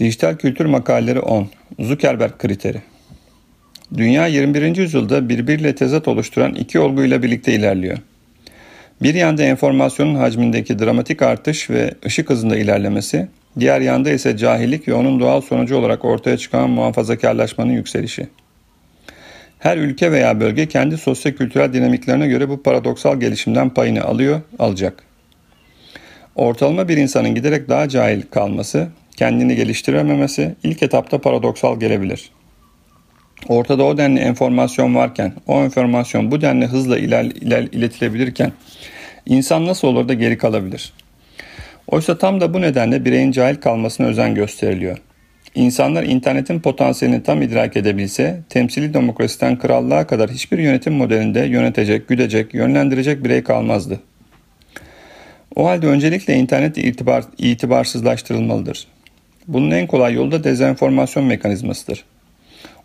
Dijital Kültür Makaleleri 10 Zuckerberg Kriteri Dünya 21. yüzyılda birbiriyle tezat oluşturan iki olguyla birlikte ilerliyor. Bir yanda enformasyonun hacmindeki dramatik artış ve ışık hızında ilerlemesi, diğer yanda ise cahillik ve onun doğal sonucu olarak ortaya çıkan muhafazakarlaşmanın yükselişi. Her ülke veya bölge kendi sosyo-kültürel dinamiklerine göre bu paradoksal gelişimden payını alıyor, alacak. Ortalama bir insanın giderek daha cahil kalması, kendini geliştirememesi ilk etapta paradoksal gelebilir. Ortada o denli enformasyon varken, o enformasyon bu denli hızla iler, iler, iletilebilirken insan nasıl olur da geri kalabilir? Oysa tam da bu nedenle bireyin cahil kalmasına özen gösteriliyor. İnsanlar internetin potansiyelini tam idrak edebilse, temsili demokrasiden krallığa kadar hiçbir yönetim modelinde yönetecek, güdecek, yönlendirecek birey kalmazdı. O halde öncelikle internet itibar, itibarsızlaştırılmalıdır. Bunun en kolay yolu da dezenformasyon mekanizmasıdır.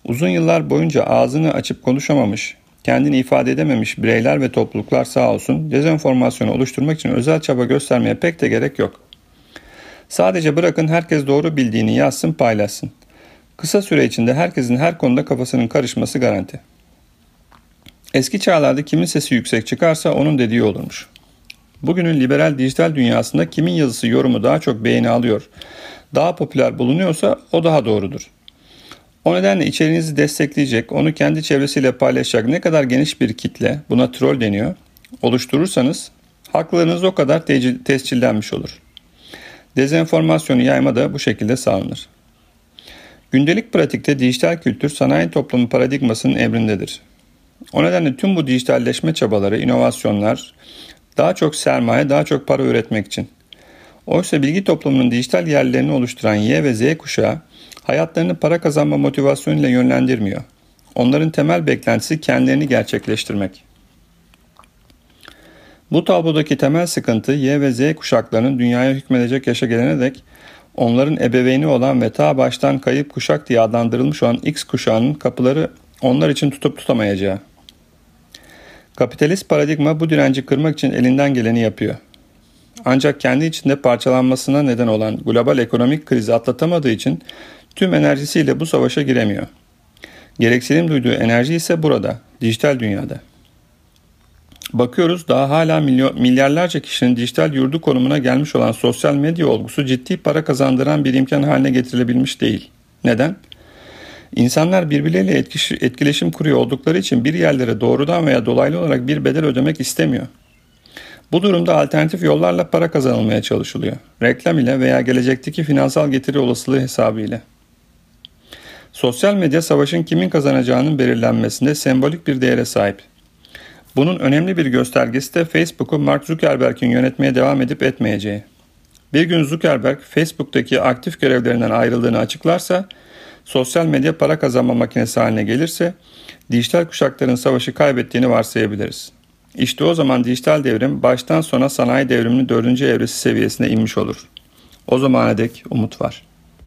Uzun yıllar boyunca ağzını açıp konuşamamış, kendini ifade edememiş bireyler ve topluluklar sağ olsun dezenformasyonu oluşturmak için özel çaba göstermeye pek de gerek yok. Sadece bırakın herkes doğru bildiğini yazsın paylaşsın. Kısa süre içinde herkesin her konuda kafasının karışması garanti. Eski çağlarda kimin sesi yüksek çıkarsa onun dediği olurmuş. Bugünün liberal dijital dünyasında kimin yazısı yorumu daha çok beğeni alıyor, daha popüler bulunuyorsa o daha doğrudur. O nedenle içeriğinizi destekleyecek, onu kendi çevresiyle paylaşacak ne kadar geniş bir kitle, buna troll deniyor, oluşturursanız haklarınız o kadar tescillenmiş olur. Dezenformasyonu yayma da bu şekilde sağlanır. Gündelik pratikte dijital kültür sanayi toplumu paradigmasının emrindedir. O nedenle tüm bu dijitalleşme çabaları, inovasyonlar daha çok sermaye, daha çok para üretmek için. Oysa bilgi toplumunun dijital yerlerini oluşturan Y ve Z kuşağı hayatlarını para kazanma motivasyonuyla yönlendirmiyor. Onların temel beklentisi kendilerini gerçekleştirmek. Bu tablodaki temel sıkıntı Y ve Z kuşaklarının dünyaya hükmedecek yaşa gelene dek onların ebeveyni olan ve ta baştan kayıp kuşak diye adlandırılmış olan X kuşağının kapıları onlar için tutup tutamayacağı. Kapitalist paradigma bu direnci kırmak için elinden geleni yapıyor. Ancak kendi içinde parçalanmasına neden olan global ekonomik krizi atlatamadığı için tüm enerjisiyle bu savaşa giremiyor. Gereksinim duyduğu enerji ise burada, dijital dünyada. Bakıyoruz daha hala milyarlarca kişinin dijital yurdu konumuna gelmiş olan sosyal medya olgusu ciddi para kazandıran bir imkan haline getirilebilmiş değil. Neden? İnsanlar birbirleriyle etkileşim kuruyor oldukları için bir yerlere doğrudan veya dolaylı olarak bir bedel ödemek istemiyor. Bu durumda alternatif yollarla para kazanılmaya çalışılıyor. Reklam ile veya gelecekteki finansal getiri olasılığı hesabı ile. Sosyal medya savaşın kimin kazanacağının belirlenmesinde sembolik bir değere sahip. Bunun önemli bir göstergesi de Facebook'u Mark Zuckerberg'in yönetmeye devam edip etmeyeceği. Bir gün Zuckerberg Facebook'taki aktif görevlerinden ayrıldığını açıklarsa, sosyal medya para kazanma makinesi haline gelirse, dijital kuşakların savaşı kaybettiğini varsayabiliriz. İşte o zaman dijital devrim baştan sona sanayi devriminin dördüncü evresi seviyesine inmiş olur. O zamana dek umut var.''